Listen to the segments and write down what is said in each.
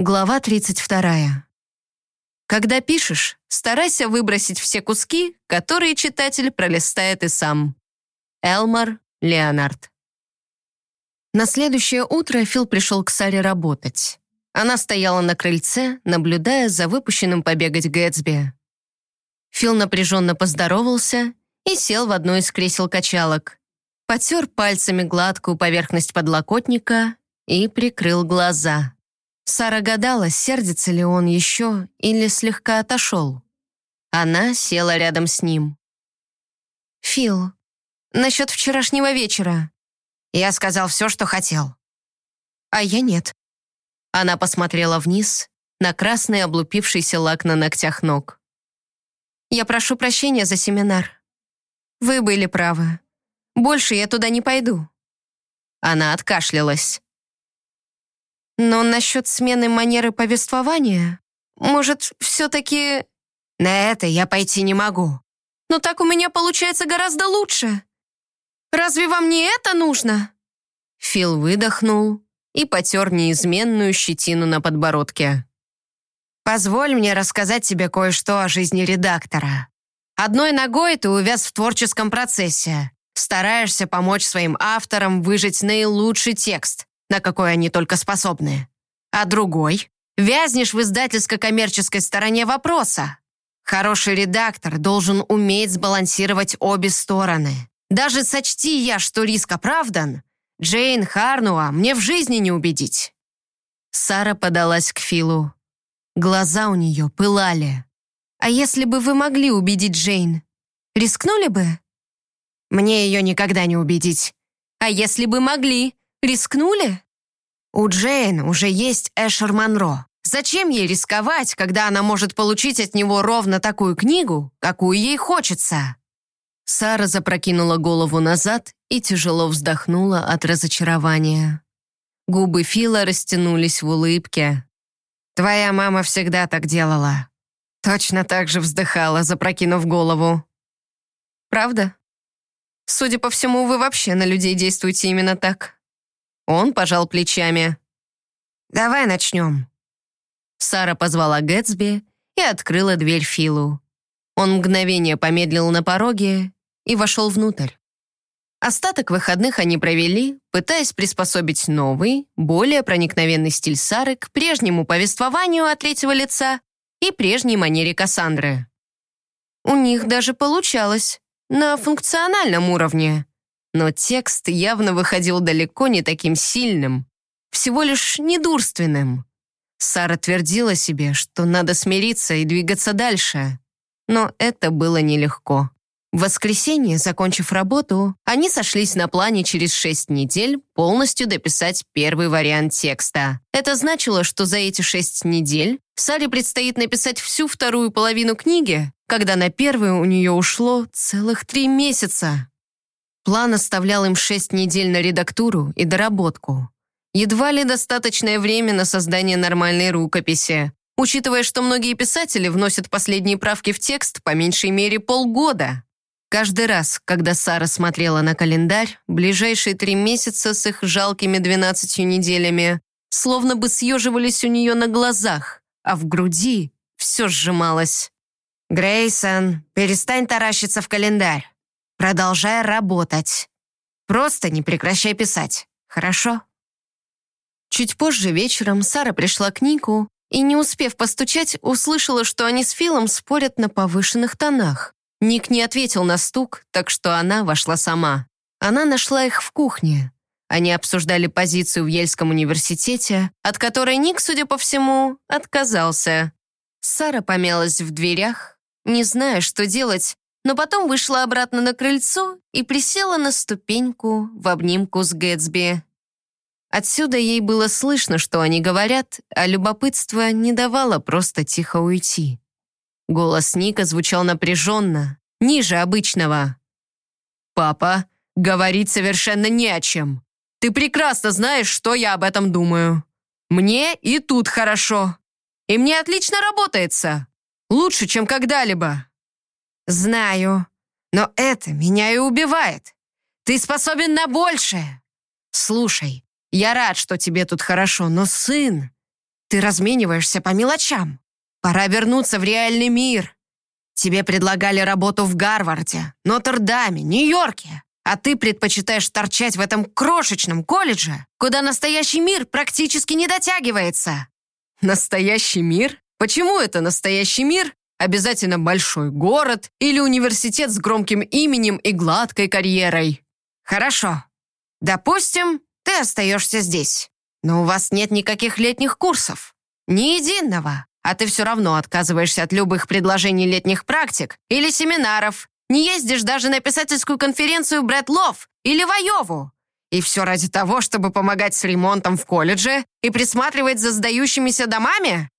Глава 32. Когда пишешь, старайся выбросить все куски, которые читатель пролистает и сам. Элмар Леонард. На следующее утро Фил пришел к Саре работать. Она стояла на крыльце, наблюдая за выпущенным побегать Гэтсби. Фил напряженно поздоровался и сел в одно из кресел-качалок. Потер пальцами гладкую поверхность подлокотника и прикрыл глаза. Сара гадала, сердится ли он еще или слегка отошел. Она села рядом с ним. «Фил, насчет вчерашнего вечера». Я сказал все, что хотел. «А я нет». Она посмотрела вниз на красный облупившийся лак на ногтях ног. «Я прошу прощения за семинар. Вы были правы. Больше я туда не пойду». Она откашлялась. Но насчет смены манеры повествования, может, все-таки... На это я пойти не могу. Но так у меня получается гораздо лучше. Разве вам не это нужно? Фил выдохнул и потер неизменную щетину на подбородке. «Позволь мне рассказать тебе кое-что о жизни редактора. Одной ногой ты увяз в творческом процессе, стараешься помочь своим авторам выжить наилучший текст, на какой они только способны. А другой — вязнешь в издательско-коммерческой стороне вопроса. Хороший редактор должен уметь сбалансировать обе стороны. Даже сочти я, что риск оправдан, Джейн Харнуа мне в жизни не убедить. Сара подалась к Филу. Глаза у нее пылали. «А если бы вы могли убедить Джейн, рискнули бы?» «Мне ее никогда не убедить. А если бы могли, Рискнули? У Джейн уже есть Эшер Монро. Зачем ей рисковать, когда она может получить от него ровно такую книгу, какую ей хочется? Сара запрокинула голову назад и тяжело вздохнула от разочарования. Губы Фила растянулись в улыбке. «Твоя мама всегда так делала». Точно так же вздыхала, запрокинув голову. «Правда? Судя по всему, вы вообще на людей действуете именно так». Он пожал плечами. «Давай начнем». Сара позвала Гэтсби и открыла дверь Филу. Он мгновение помедлил на пороге и вошел внутрь. Остаток выходных они провели, пытаясь приспособить новый, более проникновенный стиль Сары к прежнему повествованию от третьего лица и прежней манере Кассандры. У них даже получалось, на функциональном уровне. Но текст явно выходил далеко не таким сильным, всего лишь недурственным. Сара твердила себе, что надо смириться и двигаться дальше. Но это было нелегко. В воскресенье, закончив работу, они сошлись на плане через шесть недель полностью дописать первый вариант текста. Это значило, что за эти шесть недель Саре предстоит написать всю вторую половину книги, когда на первую у нее ушло целых три месяца. План оставлял им шесть недель на редактуру и доработку. Едва ли достаточное время на создание нормальной рукописи, учитывая, что многие писатели вносят последние правки в текст по меньшей мере полгода. Каждый раз, когда Сара смотрела на календарь, ближайшие три месяца с их жалкими двенадцатью неделями словно бы съеживались у нее на глазах, а в груди все сжималось. «Грейсон, перестань таращиться в календарь. Продолжай работать. Просто не прекращай писать, хорошо?» Чуть позже вечером Сара пришла к Нику и, не успев постучать, услышала, что они с Филом спорят на повышенных тонах. Ник не ответил на стук, так что она вошла сама. Она нашла их в кухне. Они обсуждали позицию в Ельском университете, от которой Ник, судя по всему, отказался. Сара помялась в дверях, не зная, что делать, но потом вышла обратно на крыльцо и присела на ступеньку в обнимку с Гэтсби. Отсюда ей было слышно, что они говорят, а любопытство не давало просто тихо уйти. Голос Ника звучал напряженно, ниже обычного. «Папа, говорить совершенно не о чем. Ты прекрасно знаешь, что я об этом думаю. Мне и тут хорошо. И мне отлично работается. Лучше, чем когда-либо. «Знаю, но это меня и убивает. Ты способен на большее. Слушай, я рад, что тебе тут хорошо, но сын... Ты размениваешься по мелочам. Пора вернуться в реальный мир. Тебе предлагали работу в Гарварде, Нотр-Даме, Нью-Йорке. А ты предпочитаешь торчать в этом крошечном колледже, куда настоящий мир практически не дотягивается. Настоящий мир? Почему это настоящий мир? Обязательно большой город или университет с громким именем и гладкой карьерой. Хорошо. Допустим, ты остаешься здесь. Но у вас нет никаких летних курсов. Ни единого. А ты все равно отказываешься от любых предложений летних практик или семинаров, не ездишь даже на писательскую конференцию Брэд Лов или в Айову. И все ради того, чтобы помогать с ремонтом в колледже и присматривать за сдающимися домами?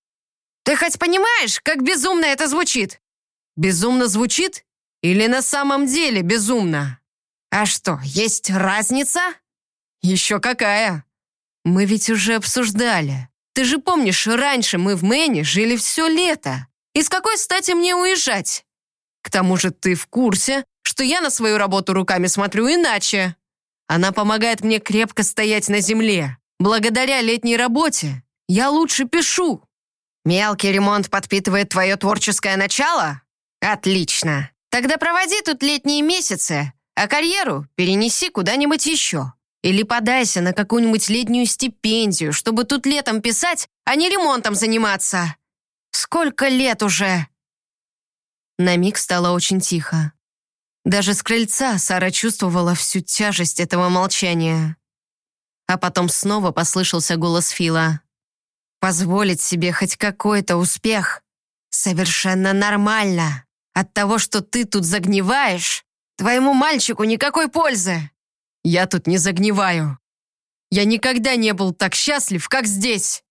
Ты хоть понимаешь, как безумно это звучит? Безумно звучит? Или на самом деле безумно? А что, есть разница? Еще какая? Мы ведь уже обсуждали. Ты же помнишь, раньше мы в Мэне жили все лето. И с какой стати мне уезжать? К тому же ты в курсе, что я на свою работу руками смотрю иначе. Она помогает мне крепко стоять на земле. Благодаря летней работе я лучше пишу. Мелкий ремонт подпитывает твое творческое начало? Отлично. Тогда проводи тут летние месяцы, а карьеру перенеси куда-нибудь еще. Или подайся на какую-нибудь летнюю стипендию, чтобы тут летом писать, а не ремонтом заниматься. Сколько лет уже? На миг стало очень тихо. Даже с крыльца Сара чувствовала всю тяжесть этого молчания. А потом снова послышался голос Фила. «Позволить себе хоть какой-то успех совершенно нормально. От того, что ты тут загниваешь, твоему мальчику никакой пользы. Я тут не загниваю. Я никогда не был так счастлив, как здесь.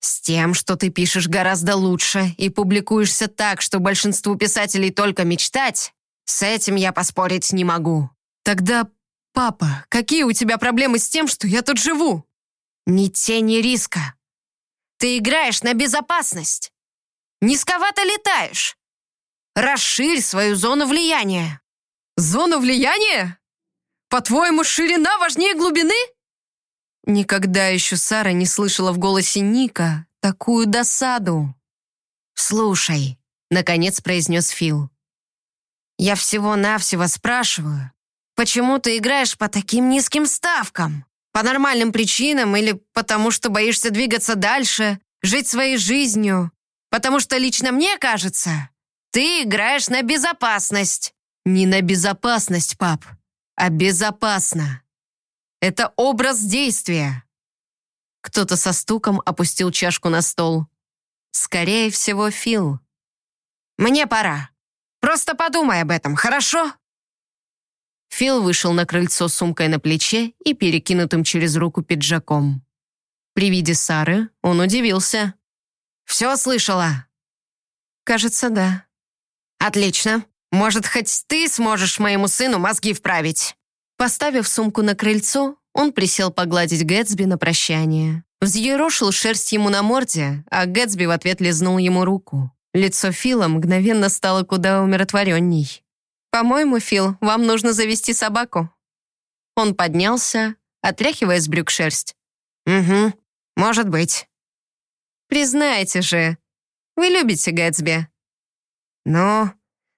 С тем, что ты пишешь гораздо лучше и публикуешься так, что большинству писателей только мечтать, с этим я поспорить не могу. Тогда, папа, какие у тебя проблемы с тем, что я тут живу? Ни тени риска. Ты играешь на безопасность. Низковато летаешь. Расширь свою зону влияния. Зону влияния? По-твоему, ширина важнее глубины? Никогда еще Сара не слышала в голосе Ника такую досаду. «Слушай», — наконец произнес Фил. «Я всего-навсего спрашиваю, почему ты играешь по таким низким ставкам? По нормальным причинам или потому что боишься двигаться дальше, жить своей жизнью? Потому что лично мне кажется, ты играешь на безопасность». «Не на безопасность, пап, а безопасно. Это образ действия. Кто-то со стуком опустил чашку на стол. Скорее всего, Фил. «Мне пора. Просто подумай об этом, хорошо?» Фил вышел на крыльцо с сумкой на плече и перекинутым через руку пиджаком. При виде Сары он удивился. «Все слышала?» «Кажется, да». «Отлично. Может, хоть ты сможешь моему сыну мозги вправить?» Поставив сумку на крыльцо, он присел погладить Гэтсби на прощание. Взъерошил шерсть ему на морде, а Гэтсби в ответ лизнул ему руку. Лицо Фила мгновенно стало куда умиротворенней. «По-моему, Фил, вам нужно завести собаку». Он поднялся, отряхивая с брюк шерсть. «Угу, может быть». «Признайте же, вы любите Гэтсби?» «Ну,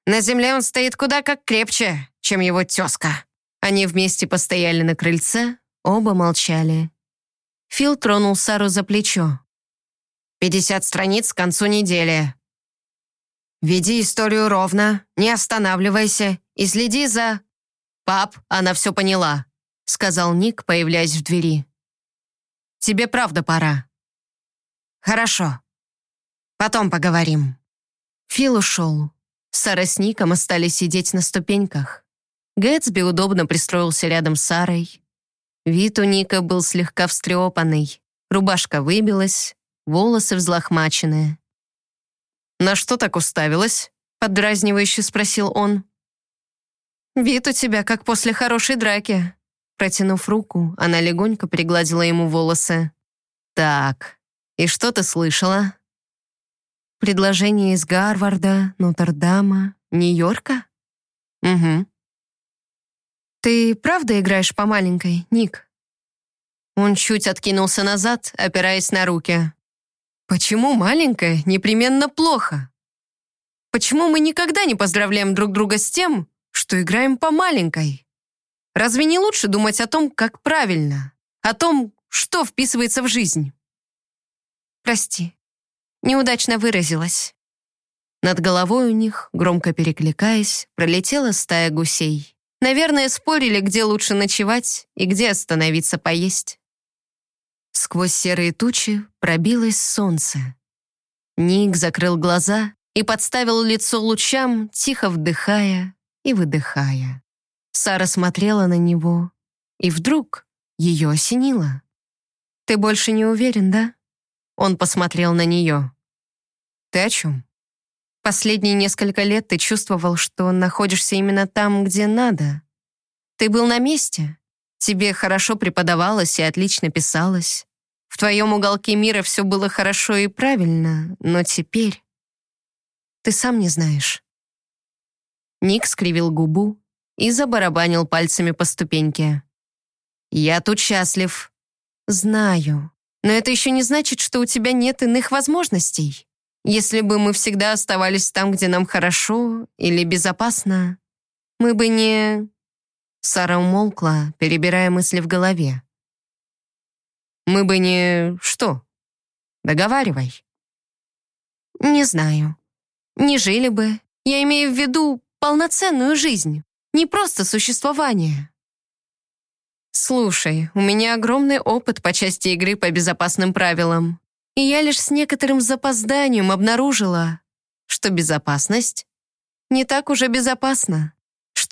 на земле он стоит куда как крепче, чем его тезка». Они вместе постояли на крыльце, оба молчали. Фил тронул Сару за плечо. «Пятьдесят страниц к концу недели. Веди историю ровно, не останавливайся и следи за...» «Пап, она все поняла», — сказал Ник, появляясь в двери. «Тебе правда пора». «Хорошо. Потом поговорим». Фил ушел. Сара с Ником остались сидеть на ступеньках. Гэтсби удобно пристроился рядом с Сарой. Вид у Ника был слегка встрепанный. Рубашка выбилась, волосы взлохмаченные. «На что так уставилась?» — поддразнивающе спросил он. «Вид у тебя, как после хорошей драки». Протянув руку, она легонько пригладила ему волосы. «Так, и что ты слышала?» «Предложение из Гарварда, Нотр-Дама, Нью-Йорка?» «Угу. «Ты правда играешь по маленькой, Ник?» Он чуть откинулся назад, опираясь на руки. Почему маленькое непременно плохо? Почему мы никогда не поздравляем друг друга с тем, что играем по маленькой? Разве не лучше думать о том, как правильно? О том, что вписывается в жизнь? Прости, неудачно выразилась. Над головой у них, громко перекликаясь, пролетела стая гусей. Наверное, спорили, где лучше ночевать и где остановиться поесть. Сквозь серые тучи пробилось солнце. Ник закрыл глаза и подставил лицо лучам, тихо вдыхая и выдыхая. Сара смотрела на него, и вдруг ее осенило. «Ты больше не уверен, да?» Он посмотрел на нее. «Ты о чем?» Последние несколько лет ты чувствовал, что находишься именно там, где надо. Ты был на месте. Тебе хорошо преподавалось и отлично писалось. В твоем уголке мира все было хорошо и правильно, но теперь... Ты сам не знаешь. Ник скривил губу и забарабанил пальцами по ступеньке. «Я тут счастлив». «Знаю. Но это еще не значит, что у тебя нет иных возможностей. Если бы мы всегда оставались там, где нам хорошо или безопасно, мы бы не...» Сара умолкла, перебирая мысли в голове. «Мы бы не... что? Договаривай». «Не знаю. Не жили бы. Я имею в виду полноценную жизнь, не просто существование». «Слушай, у меня огромный опыт по части игры по безопасным правилам. И я лишь с некоторым запозданием обнаружила, что безопасность не так уже безопасна,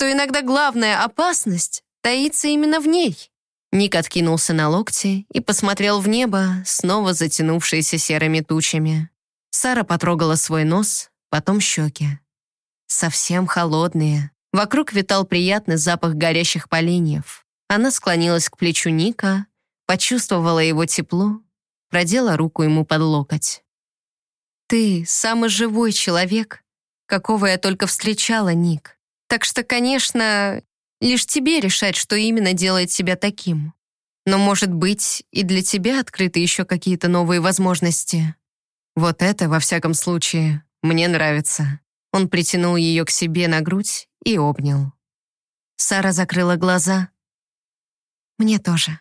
что иногда главная опасность таится именно в ней. Ник откинулся на локти и посмотрел в небо, снова затянувшееся серыми тучами. Сара потрогала свой нос, потом щеки. Совсем холодные. Вокруг витал приятный запах горящих поленьев. Она склонилась к плечу Ника, почувствовала его тепло продела руку ему под локоть. «Ты самый живой человек, какого я только встречала, Ник. Так что, конечно, лишь тебе решать, что именно делает тебя таким. Но, может быть, и для тебя открыты еще какие-то новые возможности. Вот это, во всяком случае, мне нравится». Он притянул ее к себе на грудь и обнял. Сара закрыла глаза. «Мне тоже».